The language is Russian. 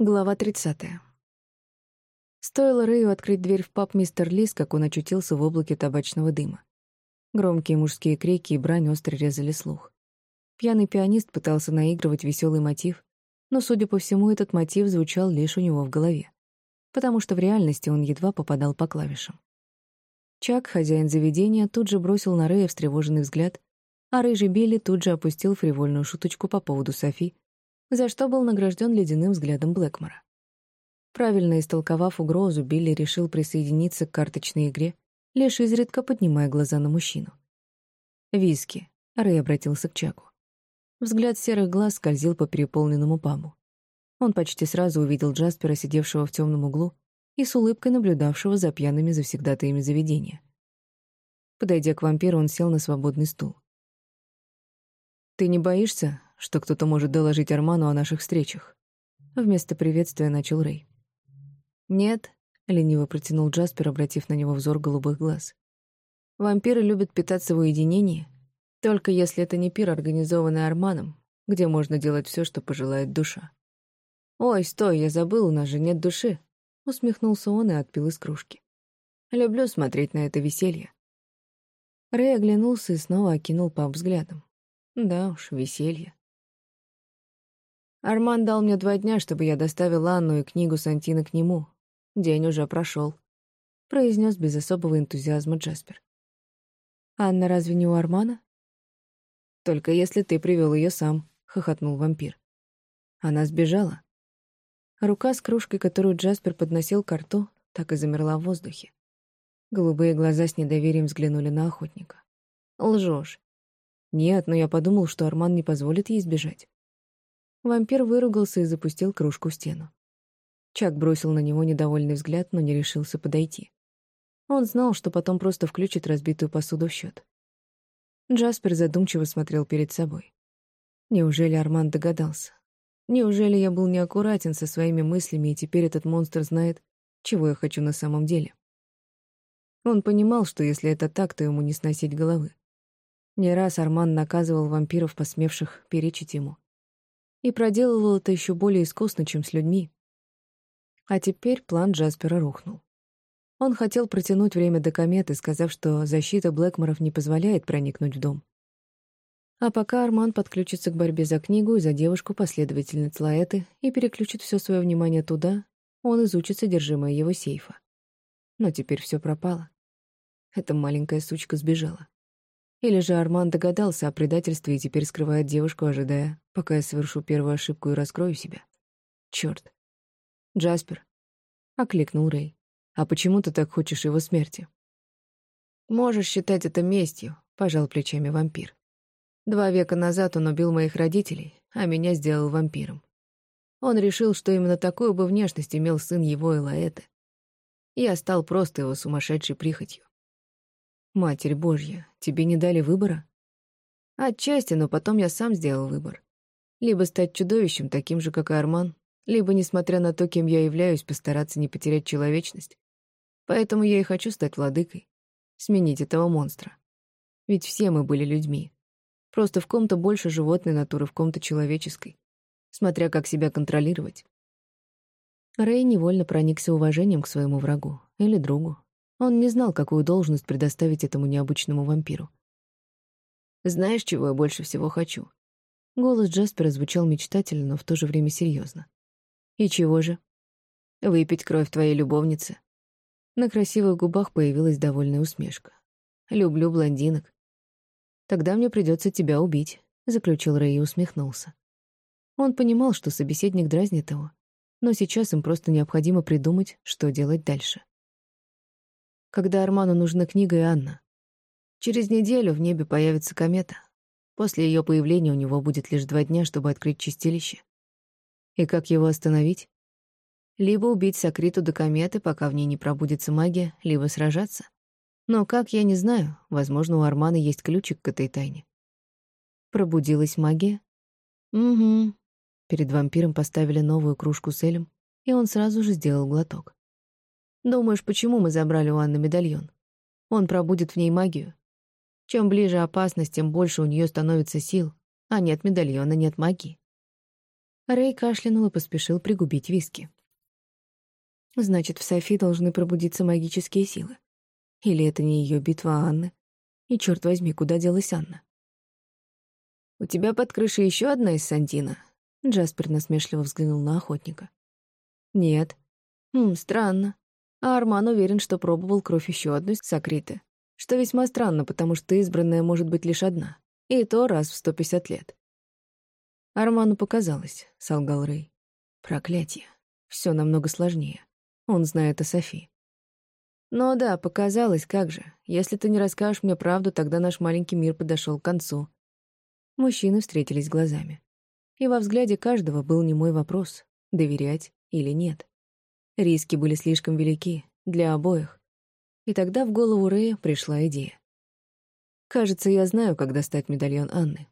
Глава 30. Стоило Рэю открыть дверь в паб мистер Лис, как он очутился в облаке табачного дыма. Громкие мужские крики и брань остро резали слух. Пьяный пианист пытался наигрывать веселый мотив, но, судя по всему, этот мотив звучал лишь у него в голове, потому что в реальности он едва попадал по клавишам. Чак, хозяин заведения, тут же бросил на Рэя встревоженный взгляд, а рыжий Билли тут же опустил фривольную шуточку по поводу Софи, за что был награжден ледяным взглядом Блэкмора. Правильно истолковав угрозу, Билли решил присоединиться к карточной игре, лишь изредка поднимая глаза на мужчину. «Виски», — Рэй обратился к Чаку. Взгляд серых глаз скользил по переполненному пабу. Он почти сразу увидел Джаспера, сидевшего в темном углу, и с улыбкой наблюдавшего за пьяными завсегдатаями заведения. Подойдя к вампиру, он сел на свободный стул. «Ты не боишься, что кто-то может доложить Арману о наших встречах?» Вместо приветствия начал Рэй. «Нет», — лениво протянул Джаспер, обратив на него взор голубых глаз. «Вампиры любят питаться в уединении, только если это не пир, организованный Арманом, где можно делать все, что пожелает душа». «Ой, стой, я забыл, у нас же нет души», — усмехнулся он и отпил из кружки. «Люблю смотреть на это веселье». Рэй оглянулся и снова окинул пап взглядом. Да уж, веселье. Арман дал мне два дня, чтобы я доставил Анну и книгу Сантина к нему. День уже прошел, произнес без особого энтузиазма Джаспер. Анна разве не у Армана? Только если ты привел ее сам, хохотнул вампир. Она сбежала. Рука с кружкой, которую Джаспер подносил к рту, так и замерла в воздухе. Голубые глаза с недоверием взглянули на охотника. Лжешь. Нет, но я подумал, что Арман не позволит ей сбежать. Вампир выругался и запустил кружку в стену. Чак бросил на него недовольный взгляд, но не решился подойти. Он знал, что потом просто включит разбитую посуду в счет. Джаспер задумчиво смотрел перед собой. Неужели Арман догадался? Неужели я был неаккуратен со своими мыслями, и теперь этот монстр знает, чего я хочу на самом деле? Он понимал, что если это так, то ему не сносить головы. Не раз Арман наказывал вампиров, посмевших перечить ему и проделывал это еще более искусно, чем с людьми. А теперь план Джаспера рухнул. Он хотел протянуть время до кометы, сказав, что защита Блэкморов не позволяет проникнуть в дом. А пока Арман подключится к борьбе за книгу и за девушку-последовательниц Лаэты и переключит все свое внимание туда, он изучит содержимое его сейфа. Но теперь все пропало. Эта маленькая сучка сбежала. Или же Арман догадался о предательстве и теперь скрывает девушку, ожидая, пока я совершу первую ошибку и раскрою себя. Черт. Джаспер. Окликнул Рэй. А почему ты так хочешь его смерти? Можешь считать это местью, пожал плечами вампир. Два века назад он убил моих родителей, а меня сделал вампиром. Он решил, что именно такую бы внешность имел сын его и Лаэты. Я стал просто его сумасшедшей прихотью. Матерь Божья, тебе не дали выбора? Отчасти, но потом я сам сделал выбор. Либо стать чудовищем, таким же, как и Арман, либо, несмотря на то, кем я являюсь, постараться не потерять человечность. Поэтому я и хочу стать владыкой. Сменить этого монстра. Ведь все мы были людьми. Просто в ком-то больше животной натуры, в ком-то человеческой. Смотря как себя контролировать. Рэй невольно проникся уважением к своему врагу или другу, он не знал, какую должность предоставить этому необычному вампиру. «Знаешь, чего я больше всего хочу?» Голос Джаспера звучал мечтательно, но в то же время серьезно. «И чего же?» «Выпить кровь твоей любовницы». На красивых губах появилась довольная усмешка. «Люблю блондинок». «Тогда мне придется тебя убить», — заключил Рэй и усмехнулся. Он понимал, что собеседник дразнит его, но сейчас им просто необходимо придумать, что делать дальше когда Арману нужна книга и Анна. Через неделю в небе появится комета. После ее появления у него будет лишь два дня, чтобы открыть чистилище. И как его остановить? Либо убить Сокриту до кометы, пока в ней не пробудется магия, либо сражаться. Но как, я не знаю. Возможно, у Армана есть ключик к этой тайне. Пробудилась магия? Угу. Перед вампиром поставили новую кружку с элем, и он сразу же сделал глоток. Думаешь, почему мы забрали у Анны медальон? Он пробудет в ней магию. Чем ближе опасность, тем больше у нее становится сил, а нет медальона, нет магии. Рэй кашлянул и поспешил пригубить виски. Значит, в Софи должны пробудиться магические силы. Или это не ее битва, Анны? И, черт возьми, куда делась Анна? «У тебя под крышей еще одна из Сантина?» Джаспер насмешливо взглянул на охотника. «Нет». «Хм, странно. А Арман уверен, что пробовал кровь еще одной Сокриты. Что весьма странно, потому что избранная может быть лишь одна. И то раз в сто пятьдесят лет». «Арману показалось», — солгал Рэй. «Проклятие. Все намного сложнее. Он знает о Софи. «Ну да, показалось, как же. Если ты не расскажешь мне правду, тогда наш маленький мир подошел к концу». Мужчины встретились глазами. И во взгляде каждого был немой вопрос — доверять или нет. Риски были слишком велики для обоих. И тогда в голову Рэя пришла идея. «Кажется, я знаю, как достать медальон Анны».